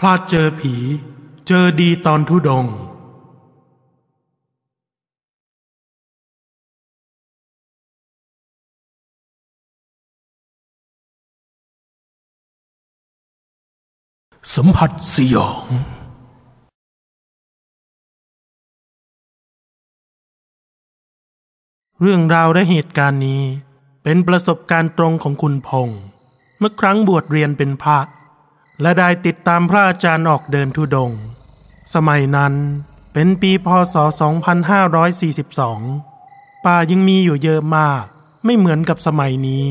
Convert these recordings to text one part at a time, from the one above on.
พลาดเจอผี เจอดีตอนทุดง สัมผัสสยอง เรื่องราวและเหตุการณ์นี้ เป็นประสบการณ์ตรงของคุณพงษ์เมื่อครั้งบวชเรียนเป็นพระ และได้ติดตามพระอาจารย์ออกเดินทุดง สมัยนั้นเป็นปีพศ 2542 ป่ายังมีอยู่เยอะมาก ไม่เหมือนกับสมัยนี้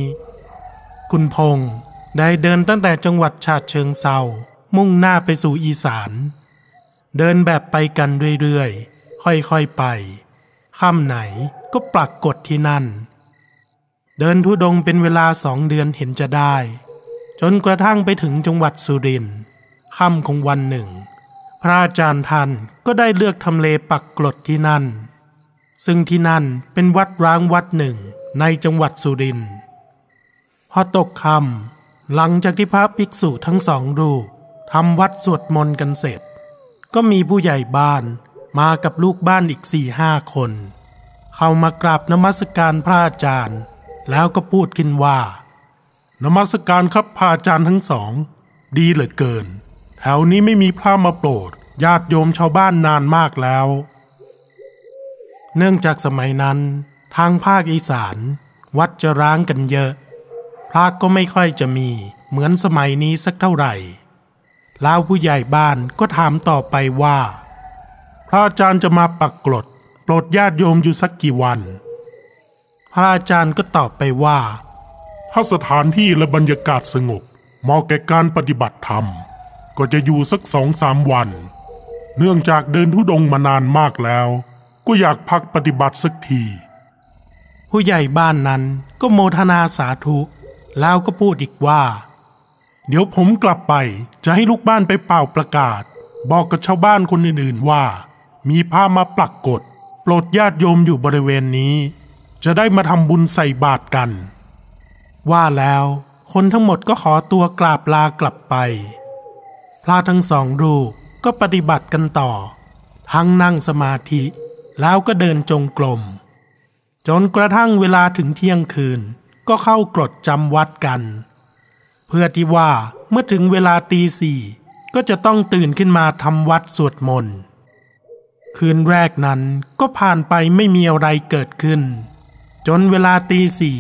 คุณพงษ์ได้เดินตั้งแต่จังหวัดฉะเชิงเซามุ่งหน้าไปสู่อีสาน เดินแบบไปกันเรื่อยๆ ค่อยๆไป ค่ำไหนก็ปรากกฏที่นั่น เดินทุดงเป็นเวลาสองเดือนเห็นจะได้ จนกระทั่งไปถึงจังหวัดสุรินทร์ค่ำของวันหนึ่ง พระอาจารย์ท่านก็ได้เลือกทำเลปักกลดที่นั่น ซึ่งที่นั่นเป็นวัดร้างวัดหนึ่งในจังหวัดสุรินทร์พอตกค่ำหลังจากที่พระภิกษุทั้งสองรูปทำวัดสวดมนต์กันเสร็จ ก็มีผู้ใหญ่บ้านมากับลูกบ้านอีกสี่ห้าคน เข้ามากราบนมัสการพระอาจารย์ แล้วก็พูดขึ้นว่า นมัสการครับพระอาจารย์ทั้งสอง ดีเหลือเกิน แถวนี้ไม่มีพระมาโปรด ญาติโยมชาวบ้านนานมากแล้ว เนื่องจากสมัยนั้น ทางภาคอีสาน วัดจะร้างกันเยอะ พระก็ไม่ค่อยจะมี เหมือนสมัยนี้สักเท่าไหร่ แล้วผู้ใหญ่บ้านก็ถามต่อไปว่า พระอาจารย์จะมาปักกลด โปรดญาติโยมอยู่สักกี่วัน พระอาจารย์ก็ตอบไปว่า ถ้าสถานที่และบรรยากาศสงบเหมาะแก่การปฏิบัติธรรม ก็จะอยู่สักสองสามวัน เนื่องจากเดินทุดงค์มานานมากแล้ว ก็อยากพักปฏิบัติสักที ผู้ใหญ่บ้านนั้นก็โมทนาสาธุแล้วก็พูดอีกว่า เดี๋ยวผมกลับไปจะให้ลูกบ้านไปเป่าประกาศ บอกกับชาวบ้านคนอื่นๆว่า มีพามาปลักกฎโปรดญาติโยมอยู่บริเวณนี้ จะได้มาทำบุญใส่บาตรกัน ว่าแล้วคนทั้งหมดก็ขอตัวกราบลากลับไป พระทั้งสองรูปก็ปฏิบัติกันต่อ ทั้งนั่งสมาธิ แล้วก็เดินจงกรมจนกระทั่งเวลาถึงเที่ยงคืนก็เข้ากรดจำวัดกัน เพื่อที่ว่าเมื่อถึงเวลาตีสี่ก็จะต้องตื่นขึ้นมาทำวัดสวดมนต์คืนแรกนั้นก็ผ่านไปไม่มีอะไรเกิดขึ้น จนเวลาตีสี่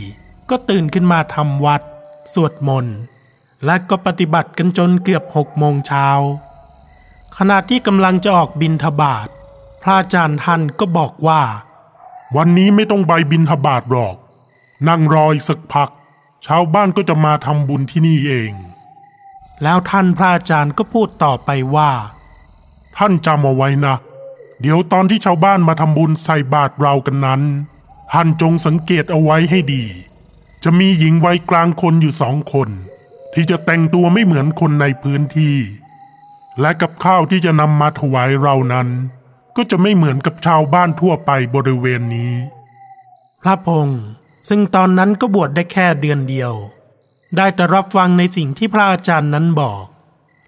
ก็ตื่นขึ้นมาทำวัด สวดมนต์ และก็ปฏิบัติกันจนเกือบหกโมงเช้า ขณะที่กำลังจะออกบินทบาทพระอาจารย์ท่านก็บอกว่า วันนี้ไม่ต้องใบบินทบาทหรอก นั่งรออีกสักพัก ชาวบ้านก็จะมาทำบุญที่นี่เอง แล้วท่านพระอาจารย์ก็พูดต่อไปว่า ท่านจำเอาไว้นะ เดี๋ยวตอนที่ชาวบ้านมาทำบุญใส่บาตรเรากันนั้น ท่านจงสังเกตเอาไว้ให้ดี จะมีหญิงวัยกลางคนอยู่สองคน ที่จะแต่งตัวไม่เหมือนคนในพื้นที่ และกับข้าวที่จะนำมาถวายเรานั้น ก็จะไม่เหมือนกับชาวบ้านทั่วไปบริเวณนี้ พระพงษ์ซึ่งตอนนั้นก็บวชได้แค่เดือนเดียว ได้แต่รับฟังในสิ่งที่พระอาจารย์นั้นบอก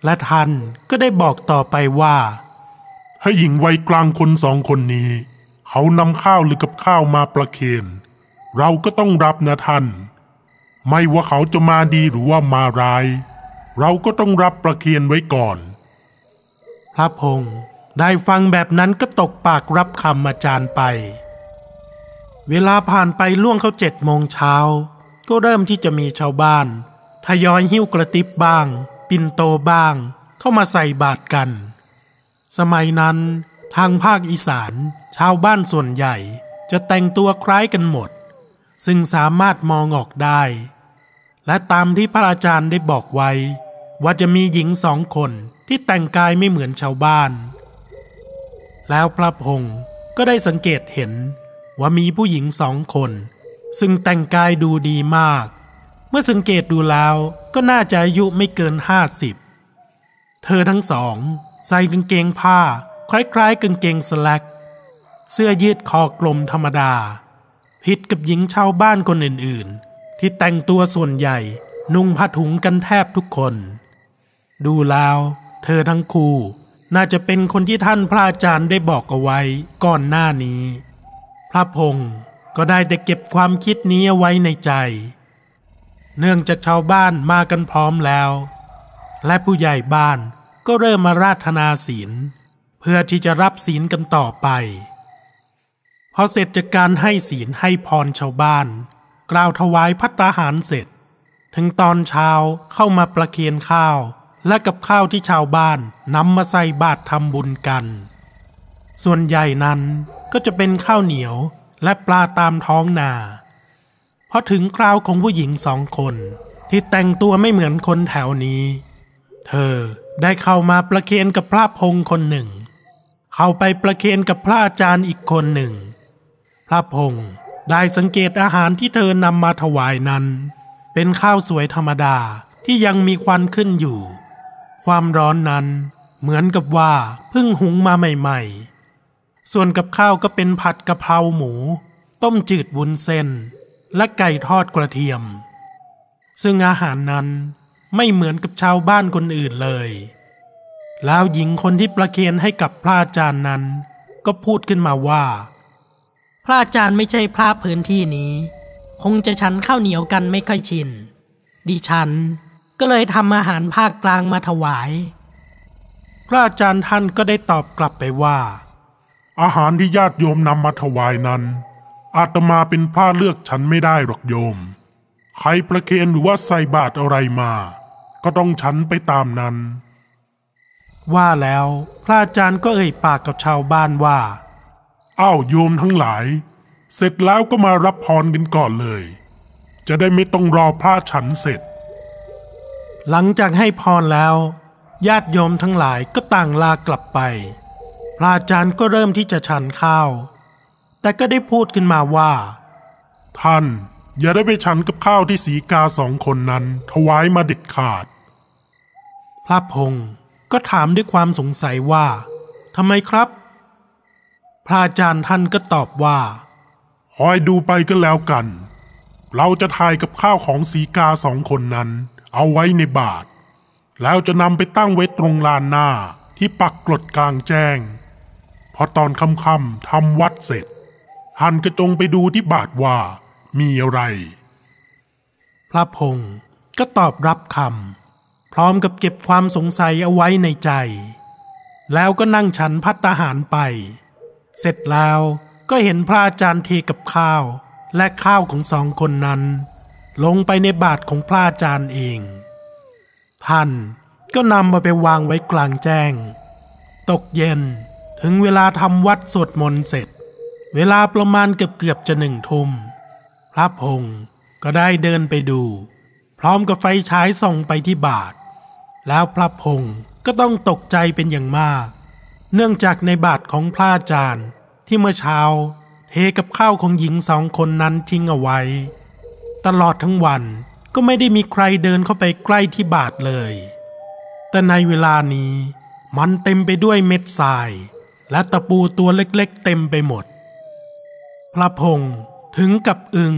และท่านก็ได้บอกต่อไปว่า ให้หญิงวัยกลางคนสองคนนี้ เขานำข้าวหรือกับข้าวมาประเคน เราก็ต้องรับนะท่าน ไม่ว่าเขาจะมาดีหรือว่ามาร้าย เราก็ต้องรับประเคียนไว้ก่อน พระพงษ์ได้ฟังแบบนั้นก็ตกปากรับคำอาจารย์ไป เวลาผ่านไปล่วงเข้าเจ็ดโมงเช้า ก็เริ่มที่จะมีชาวบ้าน ทยอยหิ้วกระติบบ้าง ปินโตบ้าง เข้ามาใส่บาตรกัน สมัยนั้นทางภาคอีสาน ชาวบ้านส่วนใหญ่จะแต่งตัวคล้ายกันหมด ซึ่งสามารถมองออกได้ และตามที่พระอาจารย์ได้บอกไว้ ว่าจะมีหญิงสองคนที่แต่งกายไม่เหมือนชาวบ้าน แล้วพระพงษ์ก็ได้สังเกตเห็นว่ามีผู้หญิงสองคน ซึ่งแต่งกายดูดีมาก เมื่อสังเกตดูแล้วก็น่าจะอายุไม่เกินห้าสิบเธอทั้งสองใส่กางเกงผ้า คล้ายๆกางเกงสแลกเสื้อยืดคอกลมธรรมดา ผิดกับหญิงชาวบ้านคนอื่นๆ ที่แต่งตัวส่วนใหญ่นุ่งผ้าถุงกันแทบทุกคน ดูแล้ว เธอทั้งคู่น่าจะเป็นคนที่ท่านพระอาจารย์ได้บอกเอาไว้ก่อนหน้านี้ พระพงศ์ก็ได้แต่เก็บความคิดนี้เอาไว้ในใจ เนื่องจากชาวบ้านมากันพร้อมแล้ว และผู้ใหญ่บ้านก็เริ่มมาราธนาศีล เพื่อที่จะรับศีลกันต่อไป พอเสร็จจากการให้ศีลให้พรชาวบ้าน กล่าวถวายพัตตาหารเสร็จ ถึงตอนเช้าเข้ามาประเคียนข้าว และกับข้าวที่ชาวบ้านนำมาใส่บาตรทำบุญกัน ส่วนใหญ่นั้นก็จะเป็นข้าวเหนียวและปลาตามท้องนาพอถึงคราวของผู้หญิงสองคน ที่แต่งตัวไม่เหมือนคนแถวนี้ เธอได้เข้ามาประเคนกับพระพงคนหนึ่ง เข้าไปประเคนกับพระอาจารย์อีกคนหนึ่ง พระพงได้สังเกตอาหารที่เธอนำมาถวายนั้น เป็นข้าวสวยธรรมดาที่ยังมีควันขึ้นอยู่ ความร้อนนั้นเหมือนกับว่าเพิ่งหุงมาใหม่ๆ ส่วนกับข้าวก็เป็นผัดกะเพราหมู ต้มจืดวุ้นเส้น และไก่ทอดกระเทียม ซึ่งอาหารนั้นไม่เหมือนกับชาวบ้านคนอื่นเลย แล้วหญิงคนที่ประเคนให้กับพระอาจารย์นั้น ก็พูดขึ้นมาว่า พระอาจารย์ไม่ใช่พระพื้นที่นี้ คงจะฉันข้าวเหนียวกันไม่ค่อยชิน ดิฉันก็เลยทำอาหารภาคกลางมาถวาย พระอาจารย์ท่านก็ได้ตอบกลับไปว่า อาหารที่ญาติโยมนำมาถวายนั้น อาตมาเป็นพระเลือกฉันไม่ได้หรอกโยม ใครประเคนหรือว่าใส่บาตรอะไรมา ก็ต้องฉันไปตามนั้น ว่าแล้วพระอาจารย์ก็เอ่ยปากกับชาวบ้านว่า อ้าวโยมทั้งหลาย เสร็จแล้วก็มารับพรกันก่อนเลย จะได้ไม่ต้องรอพระฉันเสร็จ หลังจากให้พรแล้ว ญาติโยมทั้งหลายก็ต่างลากลับไป พระอาจารย์ก็เริ่มที่จะฉันข้าว แต่ก็ได้พูดขึ้นมาว่า ท่านอย่าได้ไปฉันกับข้าวที่สีกาสองคนนั้นถวายมาเด็ดขาด พระพงศ์ก็ถามด้วยความสงสัยว่าทำไมครับ พระอาจารย์ท่านก็ตอบว่าคอยดูไปก็แล้วกัน เราจะทายกับข้าวของสีกาสองคนนั้น เอาไว้ในบาท แล้วจะนำไปตั้งไว้ตรงลานหน้าที่ปักกรดกลางแจ้ง พอตอนค่ำๆทำวัดเสร็จท่านก็จงไปดูที่บาทว่ามีอะไร พระพงศ์ก็ตอบรับคำพร้อมกับเก็บความสงสัยเอาไว้ในใจ แล้วก็นั่งฉันพัตตาหารไป เสร็จแล้วก็เห็นพระอาจารย์เทกับข้าว และข้าวของสองคนนั้น ลงไปในบาทของพระอาจารย์เอง ท่านก็นำมาไปวางไว้กลางแจ้ง ตกเย็นถึงเวลาทำวัดสวดมนต์เสร็จ เวลาประมาณเกือบเกือบจะหนึ่งทุ่มพระพงศ์ก็ได้เดินไปดู พร้อมกับไฟฉายส่องไปที่บาท แล้วพระพงศ์ก็ต้องตกใจเป็นอย่างมาก เนื่องจากในบาทของพระอาจารย์ ที่เมื่อเช้า เทกับข้าวของหญิงสองคนนั้นทิ้งเอาไว้ ตลอดทั้งวันก็ไม่ได้มีใครเดินเข้าไปใกล้ที่บาทเลย แต่ในเวลานี้มันเต็มไปด้วยเม็ดทราย และตะปูตัวเล็กๆ เต็มไปหมด พระพงศ์ถึงกับอึง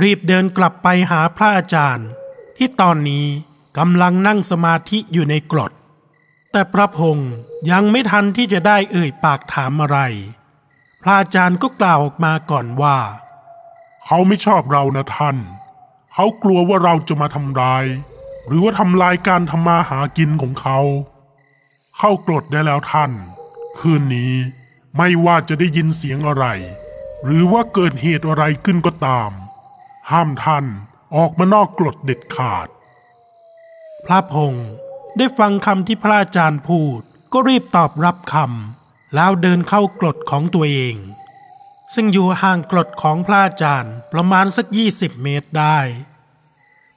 รีบเดินกลับไปหาพระอาจารย์ ที่ตอนนี้กำลังนั่งสมาธิอยู่ในกรด แต่พระพงศ์ยังไม่ทันที่จะได้เอ่ยปากถามอะไร พระอาจารย์ก็กล่าวออกมาก่อนว่า เขาไม่ชอบเรานะท่าน เขากลัวว่าเราจะมาทำร้าย หรือว่าทำลายการทำมาหากินของเขา เข้ากรดได้แล้วท่าน คืนนี้ไม่ว่าจะได้ยินเสียงอะไร หรือว่าเกิดเหตุอะไรขึ้นก็ตาม ห้ามท่านออกมานอกกรดเด็ดขาด พระพงศ์ ได้ฟังคำที่พระอาจารย์พูด ก็รีบตอบรับคำแล้วเดินเข้ากรดของตัวเอง ซึ่งอยู่ห่างกรดของพระอาจารย์ประมาณสักยี่สิบเมตรได้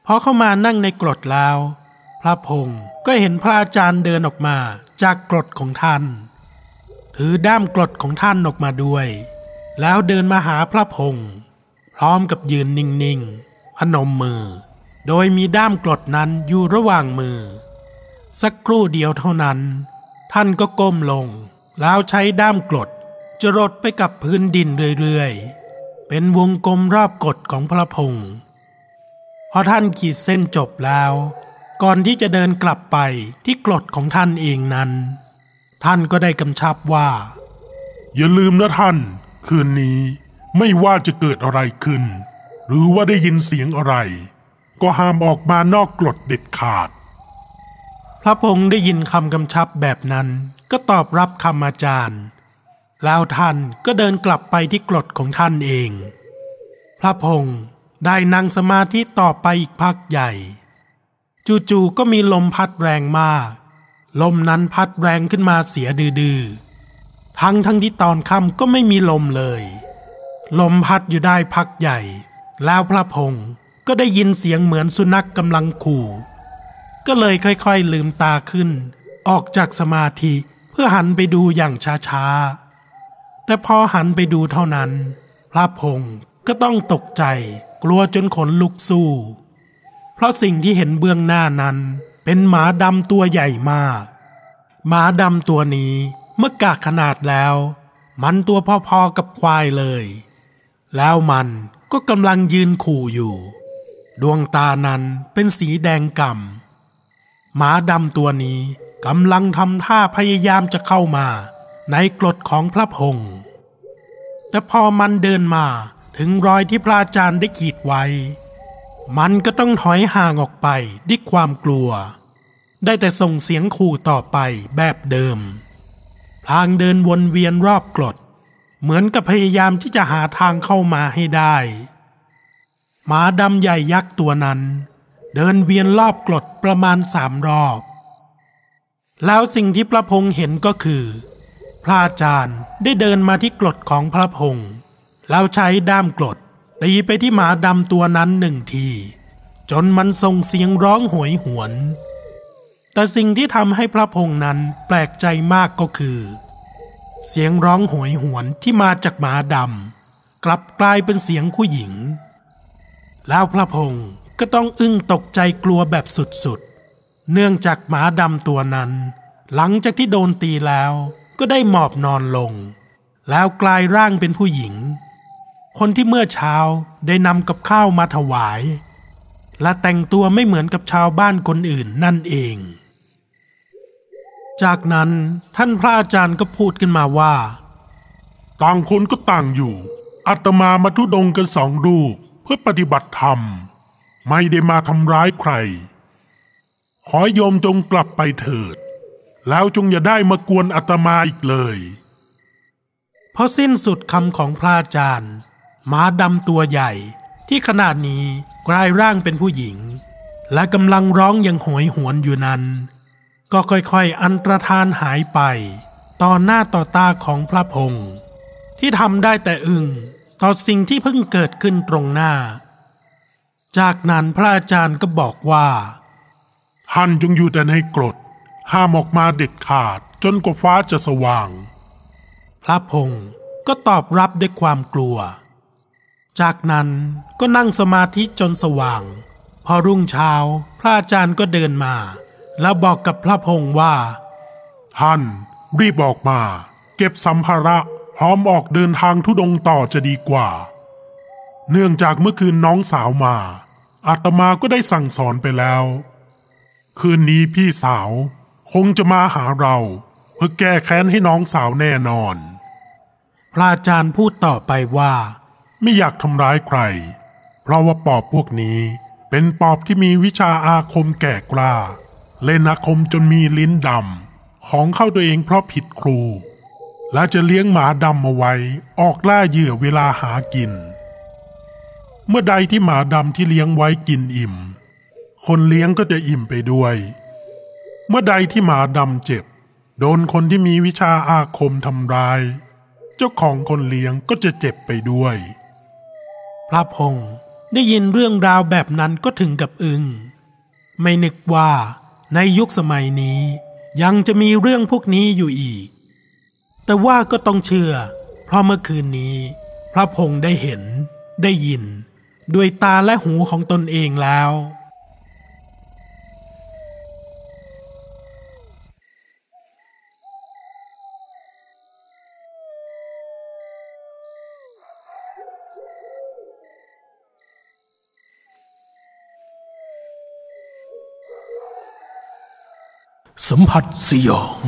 พอเข้ามานั่งในกรดแล้ว พระพงศ์ก็เห็นพระอาจารย์เดินออกมาจากกรดของท่าน ถือด้ามกรดของท่านออกมาด้วย แล้วเดินมาหาพระพงศ์พร้อมกับยืนนิ่งๆพนมมือ โดยมีด้ามกรดนั้นอยู่ระหว่างมือ สักครู่เดียวเท่านั้น ท่านก็ก้มลง แล้วใช้ด้ามกรดจรดไปกับพื้นดินเรื่อยๆ เป็นวงกลมรอบกรดของพระพงศ์พอท่านขีดเส้นจบแล้ว ก่อนที่จะเดินกลับไปที่กรดของท่านเองนั้น ท่านก็ได้กำชับว่า อย่าลืมนะท่าน คืนนี้ไม่ว่าจะเกิดอะไรขึ้น หรือว่าได้ยินเสียงอะไร ก็ห้ามออกมานอกกรดเด็ดขาด พระพงศ์ได้ยินคำกำชับแบบนั้น ก็ตอบรับคำอาจารย์ แล้วท่านก็เดินกลับไปที่กรดของท่านเอง พระพงศ์ได้นั่งสมาธิต่อไปอีกพักใหญ่ จู่ๆก็มีลมพัดแรงมาก ลมนั้นพัดแรงขึ้นมาเสียดื้อทั้งทั้งที่ตอนค่ำก็ไม่มีลมเลย ลมพัดอยู่ได้พักใหญ่ แล้วพระพงศ์ก็ได้ยินเสียงเหมือนสุนัขกำลังขู่ ก็เลยค่อยๆลืมตาขึ้น ออกจากสมาธิเพื่อหันไปดูอย่างช้าๆ แต่พอหันไปดูเท่านั้น พระพงศ์ก็ต้องตกใจกลัวจนขนลุกสู้ เพราะสิ่งที่เห็นเบื้องหน้านั้น เป็นหมาดำตัวใหญ่มาก หมาดำตัวนี้เมื่อกากขนาดแล้ว มันตัวพอๆกับควายเลย แล้วมันก็กำลังยืนขู่อยู่ ดวงตานั้นเป็นสีแดงก่ำ หมาดำตัวนี้กำลังทำท่าพยายามจะเข้ามา ในกรดของพระพงศ์แต่พอมันเดินมาถึงรอยที่พระอาจารย์ได้ขีดไว้ มันก็ต้องถอยห่างออกไปด้วยความกลัว ได้แต่ส่งเสียงขู่ต่อไปแบบเดิม พลางเดินวนเวียนรอบกรด เหมือนกับพยายามที่จะหาทางเข้ามาให้ได้ หมาดำใหญ่ยักษ์ตัวนั้น เดินเวียนรอบกรดประมาณสามรอบ แล้วสิ่งที่พระพงษ์เห็นก็คือ พระอาจารย์ได้เดินมาที่กรดของพระพงษ์แล้วใช้ด้ามกรดตีไปที่หมาดำตัวนั้นหนึ่งที จนมันส่งเสียงร้องโหยหวน แต่สิ่งที่ทำให้พระพงษ์นั้นแปลกใจมากก็คือ เสียงร้องโหยหวนที่มาจากหมาดำกลับกลายเป็นเสียงผู้หญิง แล้วพระพงศ์ ก็ต้องอึ้งตกใจกลัวแบบสุดๆ เนื่องจากหมาดำตัวนั้น หลังจากที่โดนตีแล้ว ก็ได้หมอบนอนลง แล้วกลายร่างเป็นผู้หญิง คนที่เมื่อเช้าได้นำกับข้าวมาถวาย และแต่งตัวไม่เหมือนกับชาวบ้านคนอื่นนั่นเอง จากนั้นท่านพระอาจารย์ก็พูดขึ้นมาว่า ต่างคนก็ต่างอยู่อาตมามาทุดงกันสองรูปเพื่อปฏิบัติธรรม ไม่ได้มาทำร้ายใคร ขอโยมจงกลับไปเถิด แล้วจงอย่าได้มากวนอาตมาอีกเลยพอสิ้นสุดคำของพระอาจารย์หมาดำตัวใหญ่ที่ขนาดนี้กลายร่างเป็นผู้หญิง และกำลังร้องอย่างโหยหวนอยู่นั้น ก็ค่อยๆ อันตรธานหายไป ต่อหน้าต่อตาของพระพงศ์ที่ทำได้แต่อึง้งต่อสิ่งที่เพิ่งเกิดขึ้นตรงหน้า จากนั้นพระอาจารย์ก็บอกว่า ท่านจงอยู่แต่ในกรด ห้ามออกมาเด็ดขาดจนกว่าฟ้าจะสว่าง พระพงศ์ก็ตอบรับด้วยความกลัว จากนั้นก็นั่งสมาธิจนสว่าง พอรุ่งเช้าพระอาจารย์ก็เดินมา แล้วบอกกับพระพงศ์ว่า ท่านรีบออกมา เก็บสัมภาระพร้อมออกเดินทางทุดงค์ต่อจะดีกว่า เนื่องจากเมื่อคืนน้องสาวมา อาตมาก็ได้สั่งสอนไปแล้ว คืนนี้พี่สาว คงจะมาหาเรา เพื่อแก้แค้นให้น้องสาวแน่นอน พระอาจารย์พูดต่อไปว่า ไม่อยากทำร้ายใคร เพราะว่าปอบพวกนี้เป็นปอบที่มีวิชาอาคมแก่กล้า เล่นอาคมจนมีลิ้นดำของเข้าตัวเองเพราะผิดครู และจะเลี้ยงหมาดำมาไว้ออกล่าเหยื่อเวลาหากิน เมื่อใดที่หมาดำที่เลี้ยงไว้กินอิ่ม คนเลี้ยงก็จะอิ่มไปด้วย เมื่อใดที่หมาดำเจ็บ โดนคนที่มีวิชาอาคมทำร้าย เจ้าของคนเลี้ยงก็จะเจ็บไปด้วย พระพงศ์ได้ยินเรื่องราวแบบนั้นก็ถึงกับอึง้งไม่นึกว่าในยุคสมัยนี้ ยังจะมีเรื่องพวกนี้อยู่อีก แต่ว่าก็ต้องเชื่อ เพราะเมื่อคืนนี้ พระพงศ์ได้เห็นได้ยิน ด้วยตาและหูของตนเองแล้ว สัมผัสสยอง